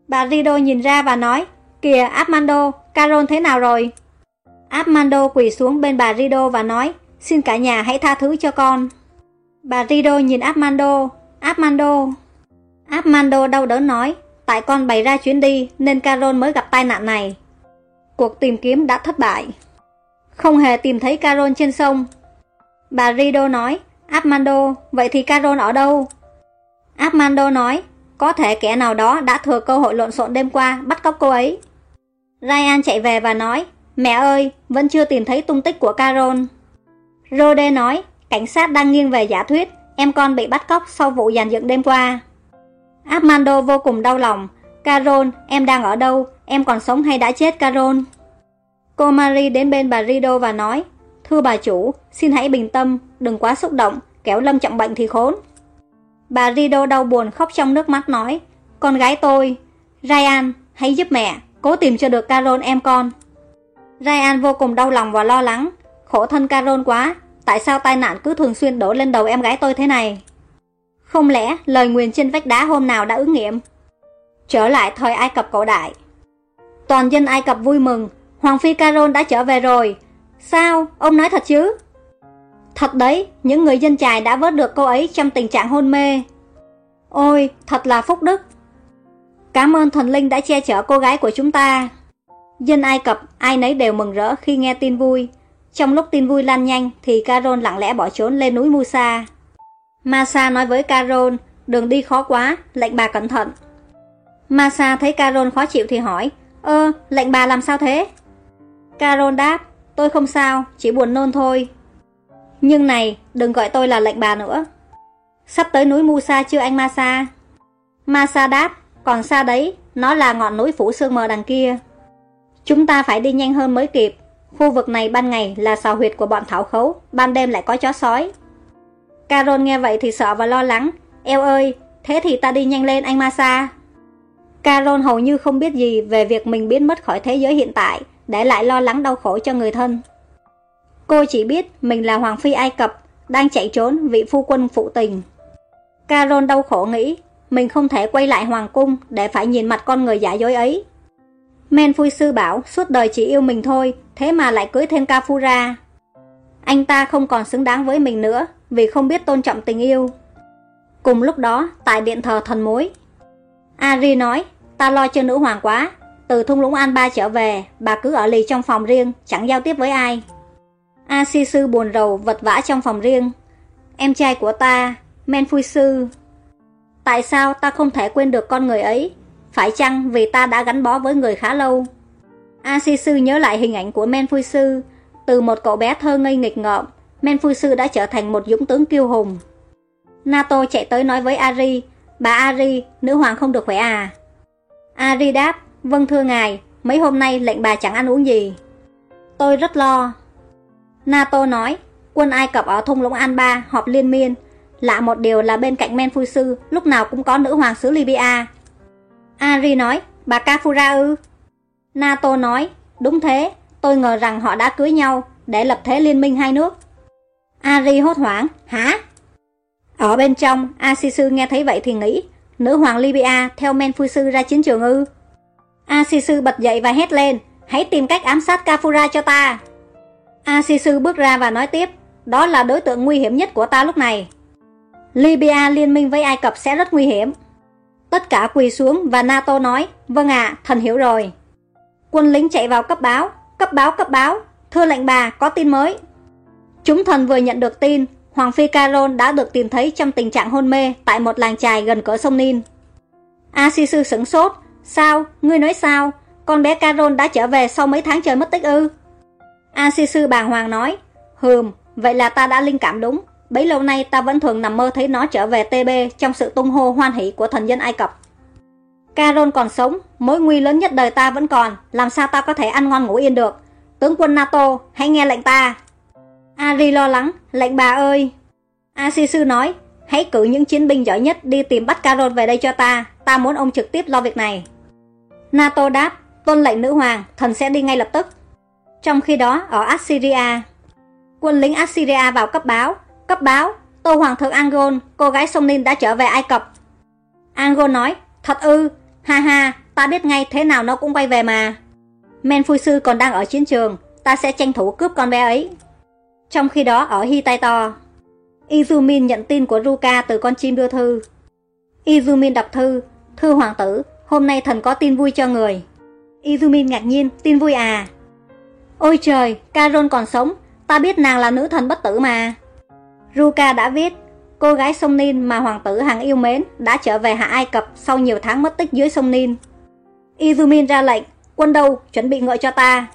Bà Rido nhìn ra và nói, kìa Armando, Carol thế nào rồi? Armando quỳ xuống bên bà Rido và nói, xin cả nhà hãy tha thứ cho con. Bà Rido nhìn Armando, Armando. Armando đau đớn nói, tại con bày ra chuyến đi nên Carol mới gặp tai nạn này. Cuộc tìm kiếm đã thất bại. Không hề tìm thấy Carol trên sông. Bà Rido nói, Armando, vậy thì Carol ở đâu? Armando nói, có thể kẻ nào đó đã thừa cơ hội lộn xộn đêm qua bắt cóc cô ấy. Ryan chạy về và nói, mẹ ơi, vẫn chưa tìm thấy tung tích của Carol. Rode nói, cảnh sát đang nghiêng về giả thuyết, em con bị bắt cóc sau vụ dàn dựng đêm qua. Armando vô cùng đau lòng, Carol, em đang ở đâu, em còn sống hay đã chết Carol? Cô Marie đến bên bà Rido và nói, thưa bà chủ, xin hãy bình tâm, đừng quá xúc động, kéo lâm trọng bệnh thì khốn. Bà Rido đau buồn khóc trong nước mắt nói, con gái tôi, Ryan, hãy giúp mẹ, cố tìm cho được Carol em con. Ryan vô cùng đau lòng và lo lắng, khổ thân Carol quá, tại sao tai nạn cứ thường xuyên đổ lên đầu em gái tôi thế này? Không lẽ lời nguyền trên vách đá hôm nào đã ứng nghiệm? Trở lại thời Ai Cập cổ đại. Toàn dân Ai Cập vui mừng, Hoàng phi Carol đã trở về rồi. Sao? Ông nói thật chứ? Thật đấy, những người dân chài đã vớt được cô ấy trong tình trạng hôn mê. Ôi, thật là phúc đức. Cảm ơn thần linh đã che chở cô gái của chúng ta. Dân Ai Cập, ai nấy đều mừng rỡ khi nghe tin vui. Trong lúc tin vui lan nhanh thì Carol lặng lẽ bỏ trốn lên núi Musa. Masa nói với Carol, đường đi khó quá, lệnh bà cẩn thận. Masa thấy Carol khó chịu thì hỏi, ơ, lệnh bà làm sao thế? Carol đáp, tôi không sao, chỉ buồn nôn thôi. Nhưng này, đừng gọi tôi là lệnh bà nữa. Sắp tới núi Musa chưa anh Masa? Masa đáp, còn xa đấy, nó là ngọn núi phủ sương mờ đằng kia. Chúng ta phải đi nhanh hơn mới kịp. Khu vực này ban ngày là sào huyệt của bọn thảo khấu, ban đêm lại có chó sói. Carol nghe vậy thì sợ và lo lắng. Eo ơi, thế thì ta đi nhanh lên anh Masa. Carol hầu như không biết gì về việc mình biến mất khỏi thế giới hiện tại, để lại lo lắng đau khổ cho người thân. Cô chỉ biết mình là Hoàng Phi Ai Cập, đang chạy trốn vị phu quân phụ tình. Carol đau khổ nghĩ, mình không thể quay lại Hoàng Cung để phải nhìn mặt con người giả dối ấy. Men Phui Sư bảo suốt đời chỉ yêu mình thôi, thế mà lại cưới thêm Kafura. Anh ta không còn xứng đáng với mình nữa, vì không biết tôn trọng tình yêu. Cùng lúc đó, tại điện thờ thần mối, Ari nói, ta lo cho nữ hoàng quá, từ thung lũng An Ba trở về, bà cứ ở lì trong phòng riêng, chẳng giao tiếp với ai. A si sư buồn rầu vật vã trong phòng riêng. Em trai của ta, Men Phui Sư. Tại sao ta không thể quên được con người ấy? Phải chăng vì ta đã gắn bó với người khá lâu? A si sư nhớ lại hình ảnh của Men Phui Sư. Từ một cậu bé thơ ngây nghịch ngợm, Men Phui Sư đã trở thành một dũng tướng kiêu hùng. Nato chạy tới nói với Ari, bà Ari, nữ hoàng không được khỏe à? Ari đáp, vâng thưa ngài, mấy hôm nay lệnh bà chẳng ăn uống gì. Tôi rất lo. Nato nói, quân Ai Cập ở thung lũng An họp liên miên. Lạ một điều là bên cạnh Men phu Sư lúc nào cũng có nữ hoàng xứ Libya. Ari nói, bà Kafura ư? Nato nói, đúng thế, tôi ngờ rằng họ đã cưới nhau để lập thế liên minh hai nước. Ari hốt hoảng, hả? Ở bên trong, Asisu nghe thấy vậy thì nghĩ, nữ hoàng Libya theo Men phu Sư ra chiến trường ư. Asisu bật dậy và hét lên, hãy tìm cách ám sát Kafura cho ta. Asisu bước ra và nói tiếp, đó là đối tượng nguy hiểm nhất của ta lúc này. Libya liên minh với Ai Cập sẽ rất nguy hiểm. Tất cả quỳ xuống và NATO nói, vâng ạ, thần hiểu rồi. Quân lính chạy vào cấp báo, cấp báo cấp báo, thưa lệnh bà, có tin mới. Chúng thần vừa nhận được tin, Hoàng phi Caron đã được tìm thấy trong tình trạng hôn mê tại một làng trài gần cửa sông Nin. Asisu Sư sửng sốt, sao, ngươi nói sao, con bé carol đã trở về sau mấy tháng trời mất tích ư? A Si Sư bàng hoàng nói, hừm, vậy là ta đã linh cảm đúng, bấy lâu nay ta vẫn thường nằm mơ thấy nó trở về TB trong sự tung hô hoan hỷ của thần dân Ai Cập. carol còn sống, mối nguy lớn nhất đời ta vẫn còn, làm sao ta có thể ăn ngon ngủ yên được. Tướng quân NATO, hãy nghe lệnh ta. Ari lo lắng, lệnh bà ơi. Asisu nói, hãy cử những chiến binh giỏi nhất đi tìm bắt carol về đây cho ta, ta muốn ông trực tiếp lo việc này. NATO đáp, tuân lệnh nữ hoàng, thần sẽ đi ngay lập tức. Trong khi đó, ở Assyria, quân lính Assyria vào cấp báo, cấp báo, Tô Hoàng thượng Angol, cô gái sông Ninh đã trở về Ai Cập. Angol nói, thật ư, ha ha, ta biết ngay thế nào nó cũng quay về mà. Men Phui Sư còn đang ở chiến trường, ta sẽ tranh thủ cướp con bé ấy. Trong khi đó ở Hitaito, Izumin nhận tin của Ruka từ con chim đưa thư. Izumin đọc thư, thư hoàng tử, hôm nay thần có tin vui cho người. Izumin ngạc nhiên, tin vui à? Ôi trời, carol còn sống, ta biết nàng là nữ thần bất tử mà. Ruka đã viết, cô gái sông Nin mà hoàng tử hàng yêu mến đã trở về Hạ Ai Cập sau nhiều tháng mất tích dưới sông Nin. Izumin ra lệnh, quân đâu, chuẩn bị ngựa cho ta.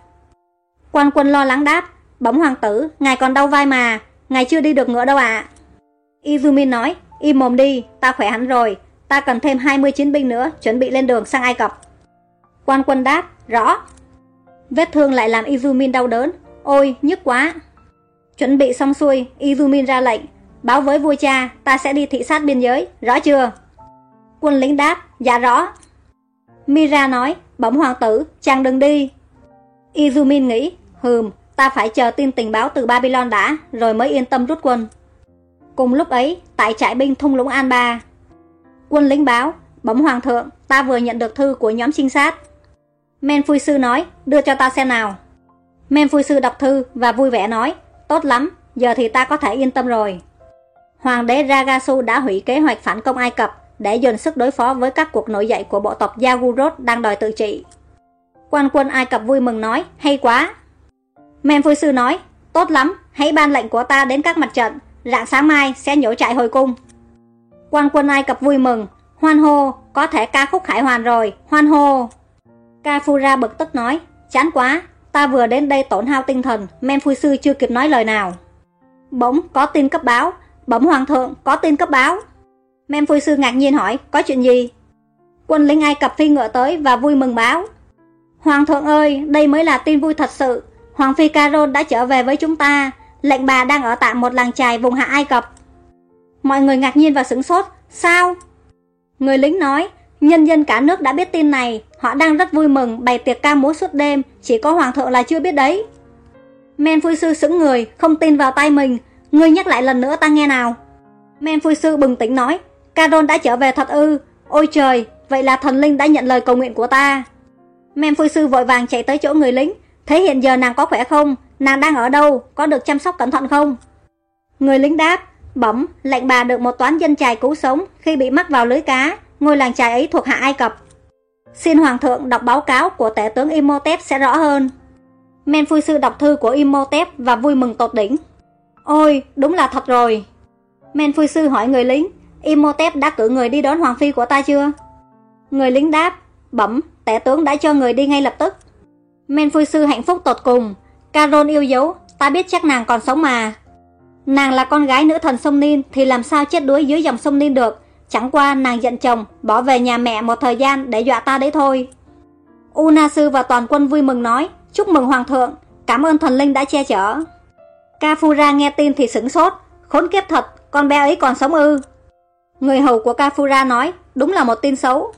Quan quân lo lắng đáp, Bóng hoàng tử, ngài còn đau vai mà, ngài chưa đi được ngựa đâu ạ. À. Nói, im mồm đi, ta khỏe hẳn rồi, ta cần thêm 20 chiến binh nữa, chuẩn bị lên đường sang Ai Cập. Quan quân đáp, rõ. Vết thương lại làm Izumin đau đớn, ôi, nhức quá. Chuẩn bị xong xuôi, Izumin ra lệnh, báo với vua cha, ta sẽ đi thị sát biên giới, rõ chưa? Quân lính đáp, dạ rõ. Mira nói, bẩm hoàng tử, chàng đừng đi. Izumin nghĩ, hừm, Ta phải chờ tin tình báo từ Babylon đã, rồi mới yên tâm rút quân. Cùng lúc ấy, tại trại binh thung lũng An Ba, quân lính báo, bấm hoàng thượng, ta vừa nhận được thư của nhóm trinh sát. Men Phui Sư nói, đưa cho ta xem nào. Men Phui Sư đọc thư và vui vẻ nói, tốt lắm, giờ thì ta có thể yên tâm rồi. Hoàng đế Ragasu đã hủy kế hoạch phản công Ai Cập để dồn sức đối phó với các cuộc nổi dậy của bộ tộc Yagurot đang đòi tự trị. Quan quân Ai Cập vui mừng nói, hay quá, Men Phu Sư nói, tốt lắm, hãy ban lệnh của ta đến các mặt trận, rạng sáng mai sẽ nhổ trại hồi cung. Quan quân Ai Cập vui mừng, hoan hô, có thể ca khúc khải hoàn rồi, hoan hô. Kafura bực tức nói, chán quá, ta vừa đến đây tổn hao tinh thần, Men Phu Sư chưa kịp nói lời nào. Bỗng có tin cấp báo, bẩm hoàng thượng, có tin cấp báo. Men Phu Sư ngạc nhiên hỏi, có chuyện gì? Quân lính Ai Cập phi ngựa tới và vui mừng báo. Hoàng thượng ơi, đây mới là tin vui thật sự, Hoàng phi Caron đã trở về với chúng ta, lệnh bà đang ở tạm một làng trài vùng hạ Ai Cập. Mọi người ngạc nhiên và sửng sốt, sao? Người lính nói, nhân dân cả nước đã biết tin này, họ đang rất vui mừng bày tiệc ca múa suốt đêm, chỉ có hoàng thượng là chưa biết đấy. Men Phui Sư sững người, không tin vào tay mình, ngươi nhắc lại lần nữa ta nghe nào. Men Phui Sư bừng tỉnh nói, Caron đã trở về thật ư, ôi trời, vậy là thần linh đã nhận lời cầu nguyện của ta. Men Phui Sư vội vàng chạy tới chỗ người lính, Thế hiện giờ nàng có khỏe không? Nàng đang ở đâu? Có được chăm sóc cẩn thận không? Người lính đáp, bẩm, lệnh bà được một toán dân trài cứu sống khi bị mắc vào lưới cá. Ngôi làng trài ấy thuộc hạ Ai Cập. Xin Hoàng thượng đọc báo cáo của tể tướng Imhotep sẽ rõ hơn. Men Phui Sư đọc thư của Imhotep và vui mừng tột đỉnh. Ôi, đúng là thật rồi. Men Phui Sư hỏi người lính, Imhotep đã cử người đi đón Hoàng Phi của ta chưa? Người lính đáp, bẩm, tể tướng đã cho người đi ngay lập tức. Men Phui Sư hạnh phúc tột cùng, Caron yêu dấu, ta biết chắc nàng còn sống mà. Nàng là con gái nữ thần sông Nin thì làm sao chết đuối dưới dòng sông Nin được, chẳng qua nàng giận chồng, bỏ về nhà mẹ một thời gian để dọa ta đấy thôi. Una Sư và toàn quân vui mừng nói, chúc mừng hoàng thượng, cảm ơn thần linh đã che chở. Kafura nghe tin thì sửng sốt, khốn kiếp thật, con bé ấy còn sống ư. Người hầu của Kafura nói, đúng là một tin xấu.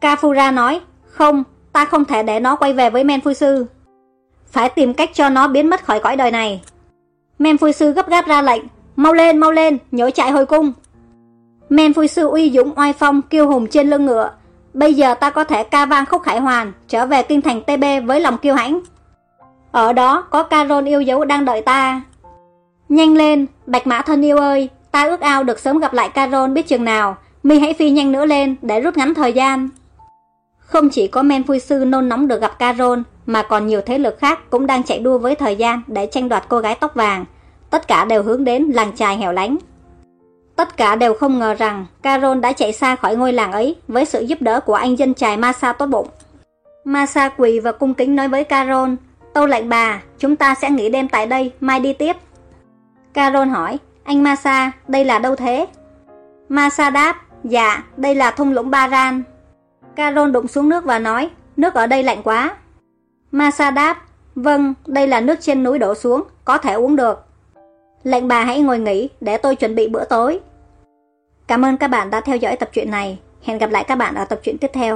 Kafura nói, không, ta không thể để nó quay về với Men Phu Sư. Phải tìm cách cho nó biến mất khỏi cõi đời này. Men Phui Sư gấp gáp ra lệnh, mau lên, mau lên, nhớ chạy hồi cung. Men Phui Sư uy dũng oai phong kiêu hùng trên lưng ngựa. Bây giờ ta có thể ca vang khúc khải hoàn, trở về kinh thành TB với lòng kiêu hãnh. Ở đó có Caron yêu dấu đang đợi ta. Nhanh lên, bạch mã thân yêu ơi, ta ước ao được sớm gặp lại Caron biết chừng nào. Mi hãy phi nhanh nữa lên để rút ngắn thời gian. Không chỉ có men phui sư nôn nóng được gặp Caron, mà còn nhiều thế lực khác cũng đang chạy đua với thời gian để tranh đoạt cô gái tóc vàng. Tất cả đều hướng đến làng trài hẻo lánh. Tất cả đều không ngờ rằng carol đã chạy xa khỏi ngôi làng ấy với sự giúp đỡ của anh dân trài Masa tốt bụng. Masa quỳ và cung kính nói với carol: Tâu lệnh bà, chúng ta sẽ nghỉ đêm tại đây, mai đi tiếp. carol hỏi, anh Masa, đây là đâu thế? Masa đáp, dạ, đây là thung lũng Baran. carol đụng xuống nước và nói, nước ở đây lạnh quá. Masa đáp, vâng, đây là nước trên núi đổ xuống, có thể uống được. Lệnh bà hãy ngồi nghỉ để tôi chuẩn bị bữa tối. Cảm ơn các bạn đã theo dõi tập truyện này. Hẹn gặp lại các bạn ở tập truyện tiếp theo.